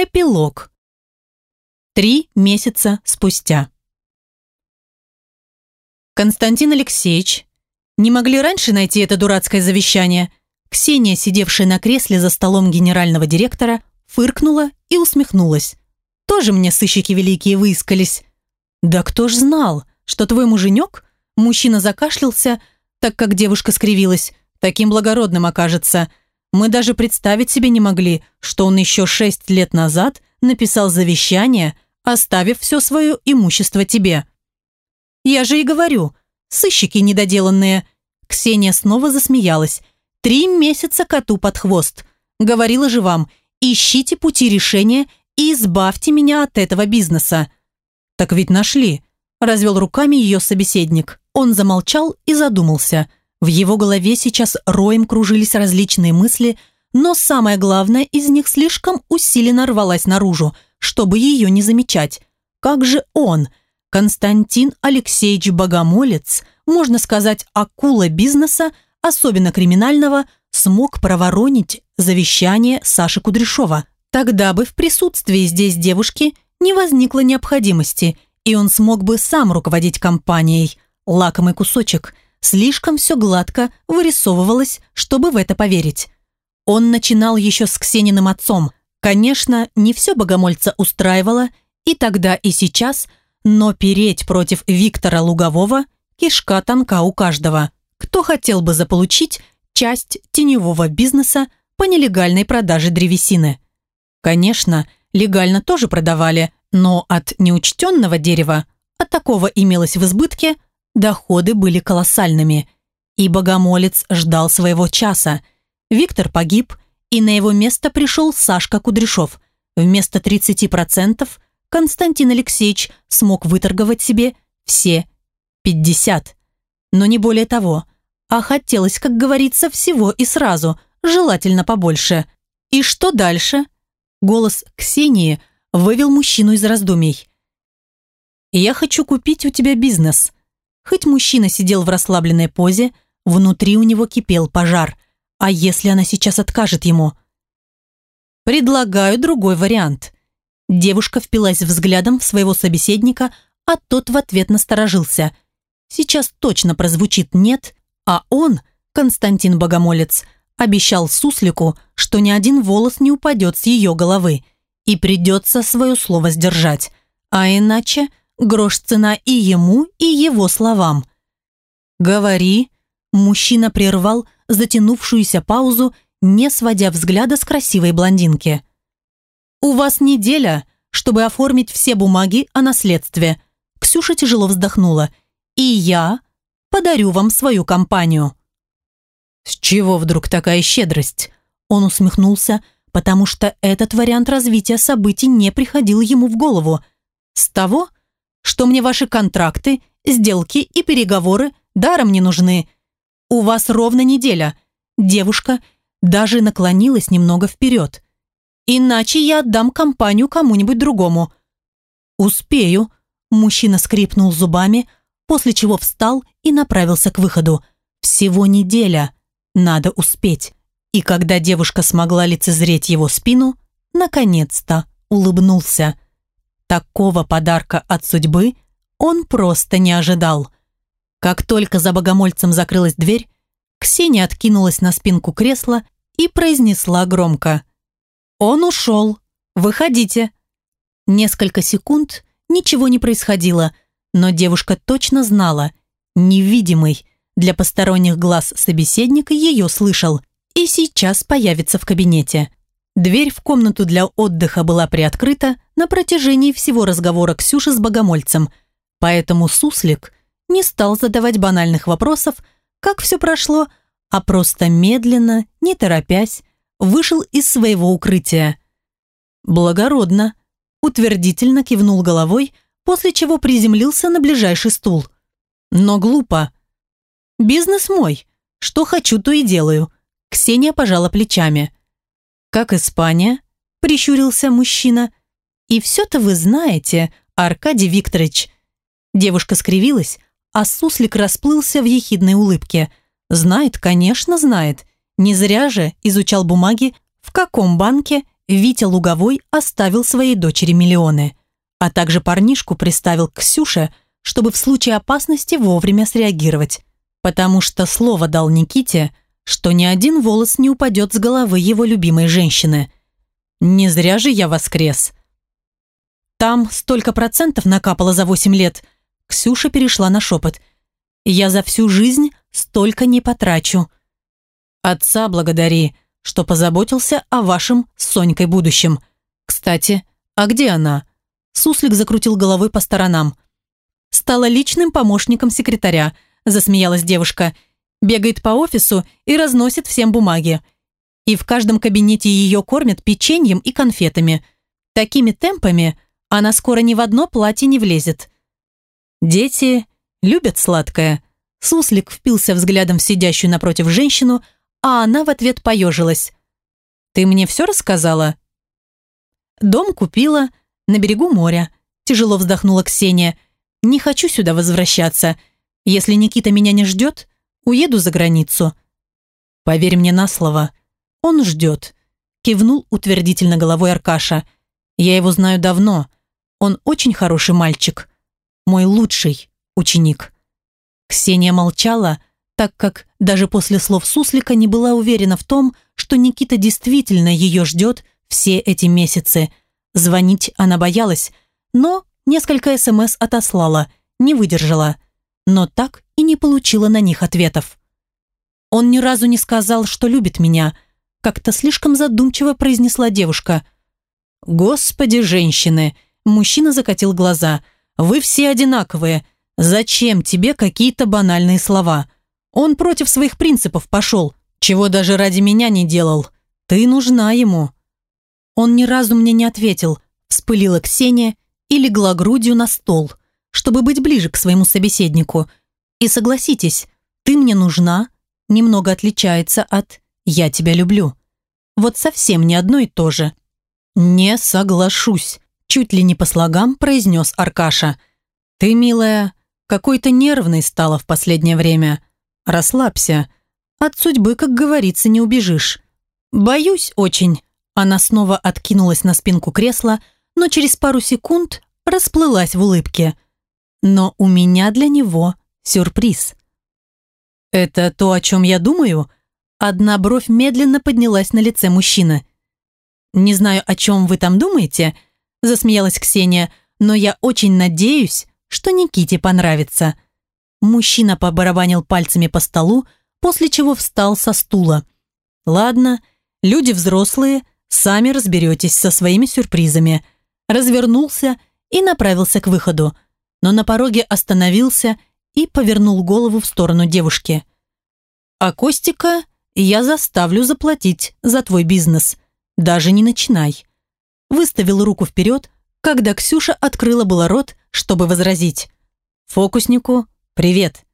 Эпилог. Три месяца спустя. Константин Алексеевич, не могли раньше найти это дурацкое завещание? Ксения, сидевшая на кресле за столом генерального директора, фыркнула и усмехнулась. Тоже мне сыщики великие выискались. Да кто ж знал, что твой муженек, мужчина закашлялся, так как девушка скривилась, таким благородным окажется. Мы даже представить себе не могли, что он еще шесть лет назад написал завещание, оставив все свое имущество тебе. Я же и говорю, сыщики недоделанные. Ксения снова засмеялась. Три месяца коту под хвост. Говорила же вам, ищите пути решения и избавьте меня от этого бизнеса. Так ведь нашли. Развел руками ее собеседник. Он замолчал и задумался. В его голове сейчас роем кружились различные мысли, но самое главное из них слишком усиленно рвалась наружу, чтобы ее не замечать. Как же он, Константин Алексеевич Богомолец, можно сказать, акула бизнеса, особенно криминального, смог проворонить завещание Саши Кудряшова. Тогда бы в присутствии здесь девушки не возникло необходимости, и он смог бы сам руководить компанией. Лакомый кусочек – Слишком все гладко вырисовывалось, чтобы в это поверить. Он начинал еще с Ксениным отцом. Конечно, не все богомольца устраивало, и тогда, и сейчас, но переть против Виктора Лугового кишка тонка у каждого. Кто хотел бы заполучить часть теневого бизнеса по нелегальной продаже древесины? Конечно, легально тоже продавали, но от неучтенного дерева, от такого имелось в избытке – Доходы были колоссальными, и богомолец ждал своего часа. Виктор погиб, и на его место пришел Сашка Кудряшов. Вместо 30% Константин Алексеевич смог выторговать себе все 50. Но не более того. А хотелось, как говорится, всего и сразу, желательно побольше. И что дальше? Голос Ксении вывел мужчину из раздумий. «Я хочу купить у тебя бизнес», Хоть мужчина сидел в расслабленной позе, внутри у него кипел пожар. А если она сейчас откажет ему? Предлагаю другой вариант. Девушка впилась взглядом в своего собеседника, а тот в ответ насторожился. Сейчас точно прозвучит «нет», а он, Константин Богомолец, обещал Суслику, что ни один волос не упадет с ее головы, и придется свое слово сдержать. А иначе Грош цена и ему, и его словам. «Говори», – мужчина прервал затянувшуюся паузу, не сводя взгляда с красивой блондинки. «У вас неделя, чтобы оформить все бумаги о наследстве», – Ксюша тяжело вздохнула. «И я подарю вам свою компанию». «С чего вдруг такая щедрость?» Он усмехнулся, потому что этот вариант развития событий не приходил ему в голову. «С того, что мне ваши контракты, сделки и переговоры даром не нужны. У вас ровно неделя. Девушка даже наклонилась немного вперед. Иначе я отдам компанию кому-нибудь другому. Успею. Мужчина скрипнул зубами, после чего встал и направился к выходу. Всего неделя. Надо успеть. И когда девушка смогла лицезреть его спину, наконец-то улыбнулся. Такого подарка от судьбы он просто не ожидал. Как только за богомольцем закрылась дверь, Ксения откинулась на спинку кресла и произнесла громко. «Он ушел. Выходите». Несколько секунд ничего не происходило, но девушка точно знала, невидимый для посторонних глаз собеседник ее слышал и сейчас появится в кабинете. Дверь в комнату для отдыха была приоткрыта на протяжении всего разговора Ксюши с богомольцем, поэтому Суслик не стал задавать банальных вопросов, как все прошло, а просто медленно, не торопясь, вышел из своего укрытия. «Благородно», – утвердительно кивнул головой, после чего приземлился на ближайший стул. «Но глупо». «Бизнес мой. Что хочу, то и делаю», – Ксения пожала плечами – «Как Испания?» – прищурился мужчина. «И все-то вы знаете, Аркадий Викторович». Девушка скривилась, а суслик расплылся в ехидной улыбке. «Знает, конечно, знает. Не зря же изучал бумаги, в каком банке Витя Луговой оставил своей дочери миллионы, а также парнишку приставил к Ксюше, чтобы в случае опасности вовремя среагировать, потому что слово дал Никите, что ни один волос не упадет с головы его любимой женщины. Не зря же я воскрес. Там столько процентов накапало за восемь лет. Ксюша перешла на шепот. Я за всю жизнь столько не потрачу. Отца благодари, что позаботился о вашем с Сонькой будущем. Кстати, а где она? Суслик закрутил головой по сторонам. Стала личным помощником секретаря, засмеялась девушка. Бегает по офису и разносит всем бумаги. И в каждом кабинете ее кормят печеньем и конфетами. Такими темпами она скоро ни в одно платье не влезет. Дети любят сладкое. Суслик впился взглядом в сидящую напротив женщину, а она в ответ поежилась. «Ты мне все рассказала?» «Дом купила, на берегу моря», – тяжело вздохнула Ксения. «Не хочу сюда возвращаться. Если Никита меня не ждет, уеду за границу». «Поверь мне на слово, он ждет», – кивнул утвердительно головой Аркаша. «Я его знаю давно. Он очень хороший мальчик. Мой лучший ученик». Ксения молчала, так как даже после слов Суслика не была уверена в том, что Никита действительно ее ждет все эти месяцы. Звонить она боялась, но несколько СМС отослала, не выдержала, но так и не получила на них ответов. «Он ни разу не сказал, что любит меня», как-то слишком задумчиво произнесла девушка. «Господи, женщины!» Мужчина закатил глаза. «Вы все одинаковые. Зачем тебе какие-то банальные слова?» Он против своих принципов пошел, чего даже ради меня не делал. Ты нужна ему». Он ни разу мне не ответил, вспылила Ксения и легла грудью на стол, чтобы быть ближе к своему собеседнику. И согласитесь, ты мне нужна, немного отличается от «я тебя люблю». Вот совсем не одно и то же. «Не соглашусь», чуть ли не по слогам произнес Аркаша. «Ты, милая, какой-то нервной стала в последнее время. Расслабься. От судьбы, как говорится, не убежишь. Боюсь очень. Она снова откинулась на спинку кресла, но через пару секунд расплылась в улыбке. Но у меня для него сюрприз. Это то, о чем я думаю? Одна бровь медленно поднялась на лице мужчины. «Не знаю, о чем вы там думаете», – засмеялась Ксения, «но я очень надеюсь, что Никите понравится». Мужчина побарабанил пальцами по столу, после чего встал со стула. «Ладно, люди взрослые, сами разберетесь со своими сюрпризами». Развернулся и направился к выходу, но на пороге остановился и повернул голову в сторону девушки. «А Костика я заставлю заплатить за твой бизнес. Даже не начинай». Выставил руку вперед, когда Ксюша открыла было рот, чтобы возразить. Фокуснику «Привет».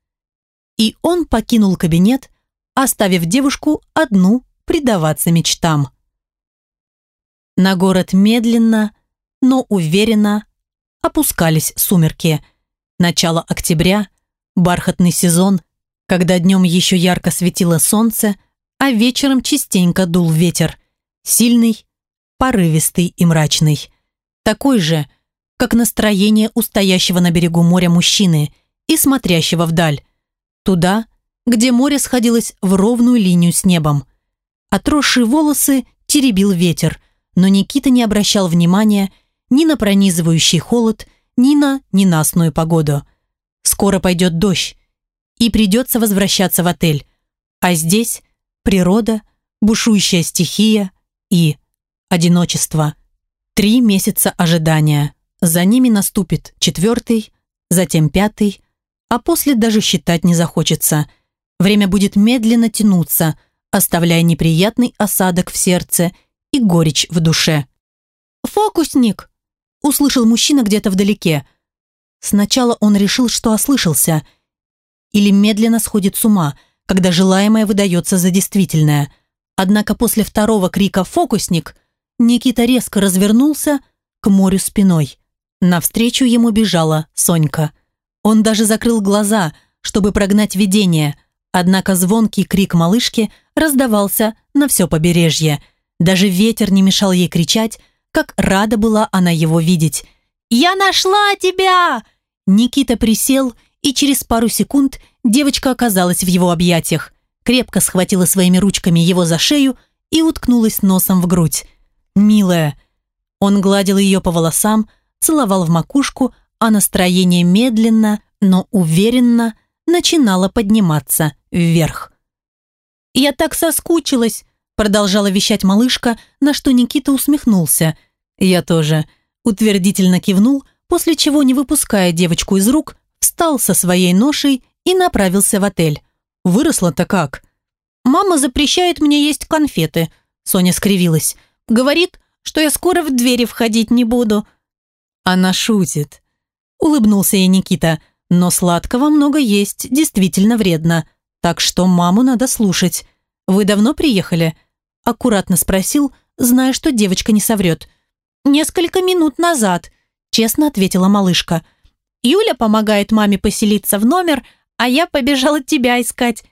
И он покинул кабинет, оставив девушку одну предаваться мечтам. На город медленно, но уверенно опускались сумерки. Начало октября, бархатный сезон, когда днем еще ярко светило солнце, а вечером частенько дул ветер. Сильный, порывистый и мрачный. Такой же, как настроение у стоящего на берегу моря мужчины – и смотрящего вдаль. Туда, где море сходилось в ровную линию с небом. Отросшие волосы теребил ветер, но Никита не обращал внимания ни на пронизывающий холод, ни на ненастную погоду. Скоро пойдет дождь, и придется возвращаться в отель. А здесь природа, бушующая стихия и одиночество. Три месяца ожидания. За ними наступит четвертый, затем пятый, а после даже считать не захочется. Время будет медленно тянуться, оставляя неприятный осадок в сердце и горечь в душе. «Фокусник!» – услышал мужчина где-то вдалеке. Сначала он решил, что ослышался. Или медленно сходит с ума, когда желаемое выдается за действительное. Однако после второго крика «Фокусник!» Никита резко развернулся к морю спиной. Навстречу ему бежала Сонька – он даже закрыл глаза, чтобы прогнать видение, однако звонкий крик малышки раздавался на все побережье. Даже ветер не мешал ей кричать, как рада была она его видеть. «Я нашла тебя!» Никита присел, и через пару секунд девочка оказалась в его объятиях, крепко схватила своими ручками его за шею и уткнулась носом в грудь. «Милая!» Он гладил ее по волосам, целовал в макушку, а настроение медленно, но уверенно начинало подниматься вверх. «Я так соскучилась!» Продолжала вещать малышка, на что Никита усмехнулся. Я тоже утвердительно кивнул, после чего, не выпуская девочку из рук, встал со своей ношей и направился в отель. Выросла-то как? «Мама запрещает мне есть конфеты», Соня скривилась. «Говорит, что я скоро в двери входить не буду». Она шутит. Улыбнулся ей Никита. «Но сладкого много есть, действительно вредно. Так что маму надо слушать. Вы давно приехали?» Аккуратно спросил, зная, что девочка не соврет. «Несколько минут назад», честно ответила малышка. «Юля помогает маме поселиться в номер, а я побежала тебя искать».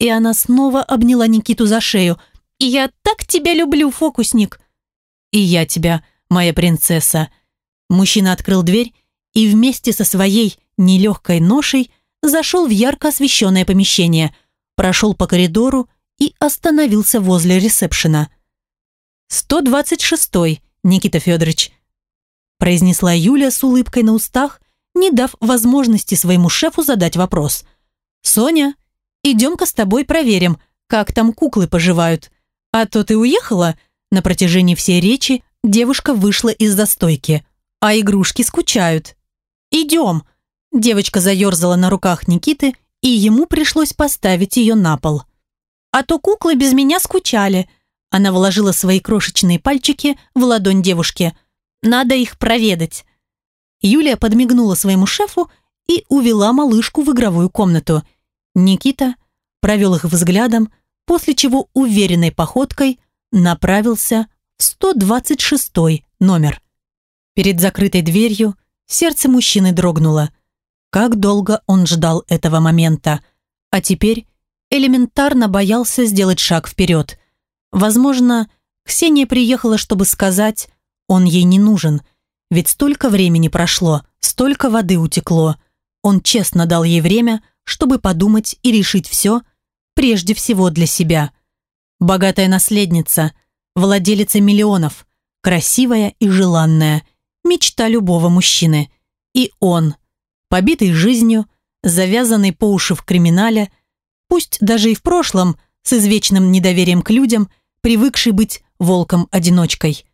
И она снова обняла Никиту за шею. «И я так тебя люблю, фокусник!» «И я тебя, моя принцесса!» Мужчина открыл дверь и вместе со своей нелегкой ношей зашел в ярко освещенное помещение, прошел по коридору и остановился возле ресепшена. «126-й, Никита Федорович», произнесла Юля с улыбкой на устах, не дав возможности своему шефу задать вопрос. «Соня, идем-ка с тобой проверим, как там куклы поживают. А то ты уехала?» На протяжении всей речи девушка вышла из застойки, а игрушки скучают. «Идем!» Девочка заерзала на руках Никиты, и ему пришлось поставить ее на пол. А то куклы без меня скучали. Она вложила свои крошечные пальчики в ладонь девушки. Надо их проведать. Юлия подмигнула своему шефу и увела малышку в игровую комнату. Никита провел их взглядом, после чего уверенной походкой направился в 126 номер. Перед закрытой дверью сердце мужчины дрогнуло. Как долго он ждал этого момента. А теперь элементарно боялся сделать шаг вперед. Возможно, Ксения приехала, чтобы сказать, он ей не нужен, ведь столько времени прошло, столько воды утекло. Он честно дал ей время, чтобы подумать и решить все, прежде всего для себя. Богатая наследница, владелица миллионов, красивая и желанная, мечта любого мужчины. И он, побитый жизнью, завязанный по уши в криминале, пусть даже и в прошлом, с извечным недоверием к людям, привыкший быть волком-одиночкой.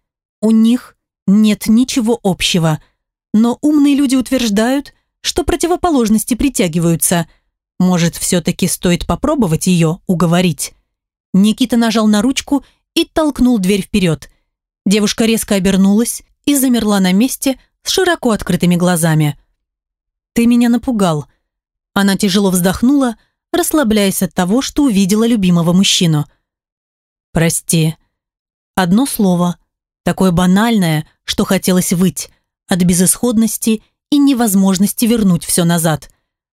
У них нет ничего общего, но умные люди утверждают, что противоположности притягиваются. Может, все-таки стоит попробовать ее уговорить? Никита нажал на ручку и толкнул дверь вперед. Девушка резко обернулась и замерла на месте с широко открытыми глазами. «Ты меня напугал». Она тяжело вздохнула, расслабляясь от того, что увидела любимого мужчину. «Прости». Одно слово, такое банальное, что хотелось выть, от безысходности и невозможности вернуть все назад.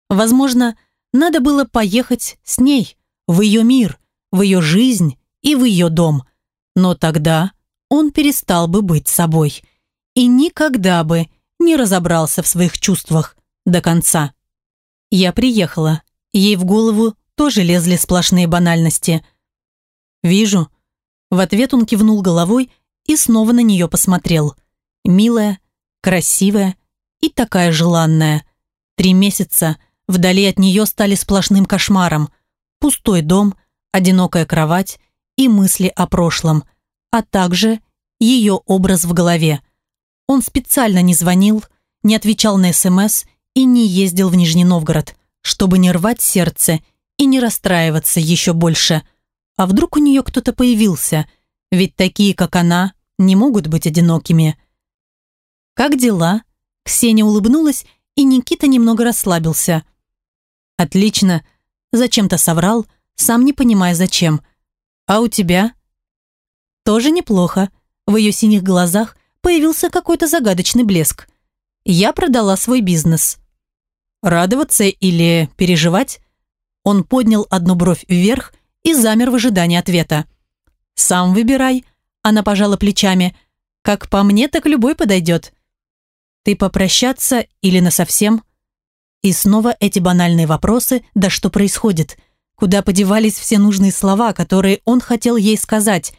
Возможно, надо было поехать с ней, в ее мир, в ее жизнь и в ее дом. Но тогда он перестал бы быть собой и никогда бы не разобрался в своих чувствах до конца. Я приехала. Ей в голову тоже лезли сплошные банальности. «Вижу». В ответ он кивнул головой и снова на нее посмотрел. Милая, красивая и такая желанная. Три месяца вдали от нее стали сплошным кошмаром. Пустой дом, одинокая кровать и мысли о прошлом, а также ее образ в голове. Он специально не звонил, не отвечал на СМС и не ездил в Нижний Новгород чтобы не рвать сердце и не расстраиваться еще больше. А вдруг у нее кто-то появился? Ведь такие, как она, не могут быть одинокими. «Как дела?» Ксения улыбнулась, и Никита немного расслабился. «Отлично. Зачем-то соврал, сам не понимая зачем. А у тебя?» «Тоже неплохо». В ее синих глазах появился какой-то загадочный блеск. «Я продала свой бизнес». Радоваться или переживать? Он поднял одну бровь вверх и замер в ожидании ответа. «Сам выбирай», Она пожала плечами. «Как по мне, так любой подойдет». «Ты попрощаться или насовсем?» И снова эти банальные вопросы «Да что происходит?» Куда подевались все нужные слова, которые он хотел ей сказать?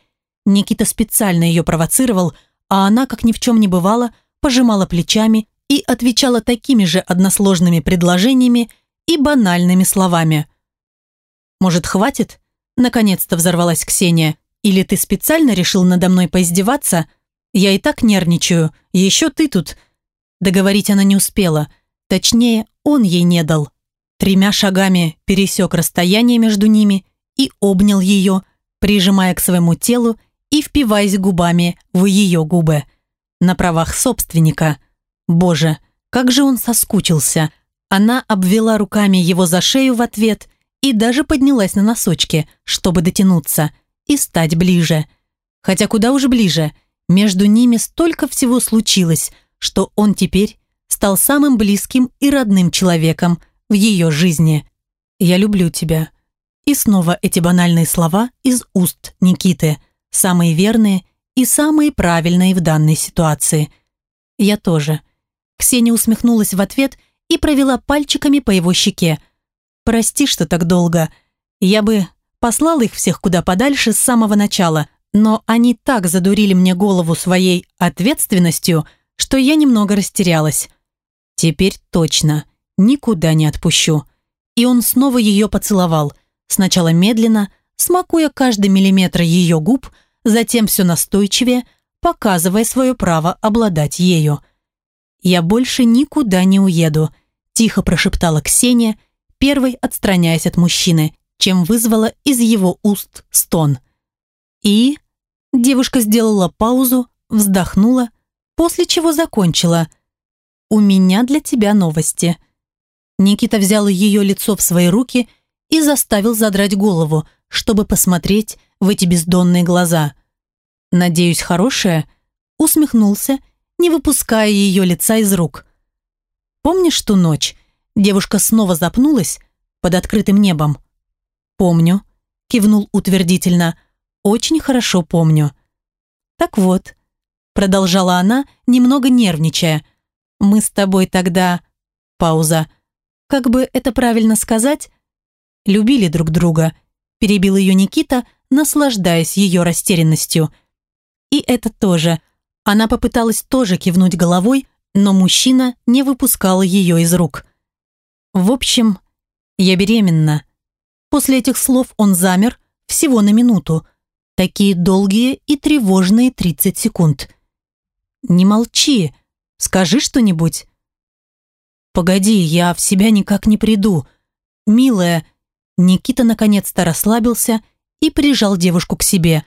Никита специально ее провоцировал, а она, как ни в чем не бывало, пожимала плечами и отвечала такими же односложными предложениями и банальными словами. «Может, хватит?» Наконец-то взорвалась Ксения. «Или ты специально решил надо мной поиздеваться? Я и так нервничаю, еще ты тут». Договорить она не успела. Точнее, он ей не дал. Тремя шагами пересек расстояние между ними и обнял ее, прижимая к своему телу и впиваясь губами в ее губы. На правах собственника. Боже, как же он соскучился. Она обвела руками его за шею в ответ и даже поднялась на носочки, чтобы дотянуться и стать ближе. Хотя куда уж ближе. Между ними столько всего случилось, что он теперь стал самым близким и родным человеком – в ее жизни. «Я люблю тебя». И снова эти банальные слова из уст Никиты, самые верные и самые правильные в данной ситуации. «Я тоже». Ксения усмехнулась в ответ и провела пальчиками по его щеке. «Прости, что так долго. Я бы послал их всех куда подальше с самого начала, но они так задурили мне голову своей ответственностью, что я немного растерялась. Теперь точно никуда не отпущу. И он снова ее поцеловал, сначала медленно, смакуя каждый миллиметр ее губ, затем все настойчивее, показывая свое право обладать ею. «Я больше никуда не уеду», – тихо прошептала Ксения, первой отстраняясь от мужчины, чем вызвала из его уст стон. И девушка сделала паузу, вздохнула, после чего закончила. «У меня для тебя новости». Никита взял ее лицо в свои руки и заставил задрать голову, чтобы посмотреть в эти бездонные глаза. «Надеюсь, хорошее?» усмехнулся, не выпуская ее лица из рук. «Помнишь ту ночь?» Девушка снова запнулась под открытым небом. «Помню», — кивнул утвердительно. «Очень хорошо помню». «Так вот», — продолжала она, немного нервничая. «Мы с тобой тогда...» Пауза как бы это правильно сказать, любили друг друга, перебил ее Никита, наслаждаясь ее растерянностью. И это тоже. Она попыталась тоже кивнуть головой, но мужчина не выпускал ее из рук. В общем, я беременна. После этих слов он замер всего на минуту. Такие долгие и тревожные 30 секунд. «Не молчи, скажи что-нибудь», «Погоди, я в себя никак не приду. Милая...» Никита наконец-то расслабился и прижал девушку к себе.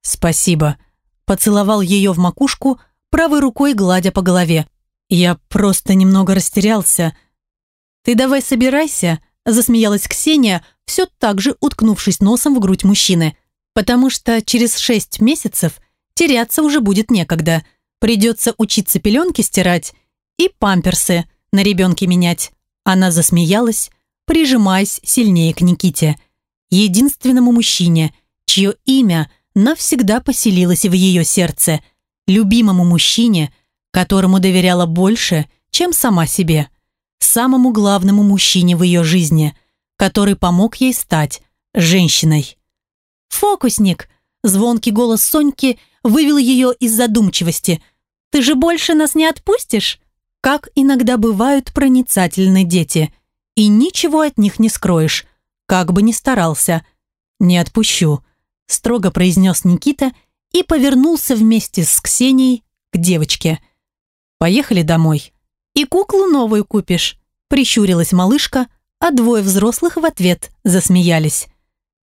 «Спасибо». Поцеловал ее в макушку, правой рукой гладя по голове. «Я просто немного растерялся». «Ты давай собирайся», засмеялась Ксения, все так же уткнувшись носом в грудь мужчины. «Потому что через шесть месяцев теряться уже будет некогда. Придется учиться пеленки стирать и памперсы на ребенке менять. Она засмеялась, прижимаясь сильнее к Никите, единственному мужчине, чье имя навсегда поселилось в ее сердце, любимому мужчине, которому доверяла больше, чем сама себе, самому главному мужчине в ее жизни, который помог ей стать женщиной. «Фокусник!» – звонкий голос Соньки вывел ее из задумчивости. «Ты же больше нас не отпустишь?» как иногда бывают проницательны дети, и ничего от них не скроешь, как бы ни старался. «Не отпущу», – строго произнес Никита и повернулся вместе с Ксенией к девочке. «Поехали домой». «И куклу новую купишь», – прищурилась малышка, а двое взрослых в ответ засмеялись.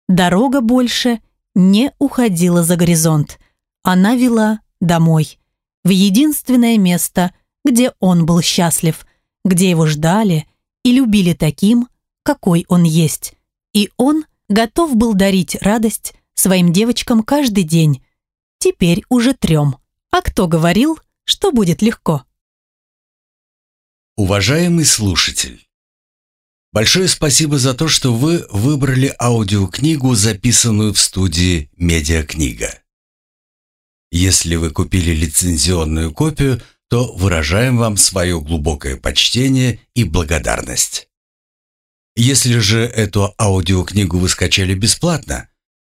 Дорога больше не уходила за горизонт. Она вела домой, в единственное место – где он был счастлив, где его ждали и любили таким, какой он есть. И он готов был дарить радость своим девочкам каждый день. Теперь уже трем. А кто говорил, что будет легко? Уважаемый слушатель, большое спасибо за то, что вы выбрали аудиокнигу, записанную в студии «Медиакнига». Если вы купили лицензионную копию, то выражаем вам свое глубокое почтение и благодарность. Если же эту аудиокнигу вы скачали бесплатно,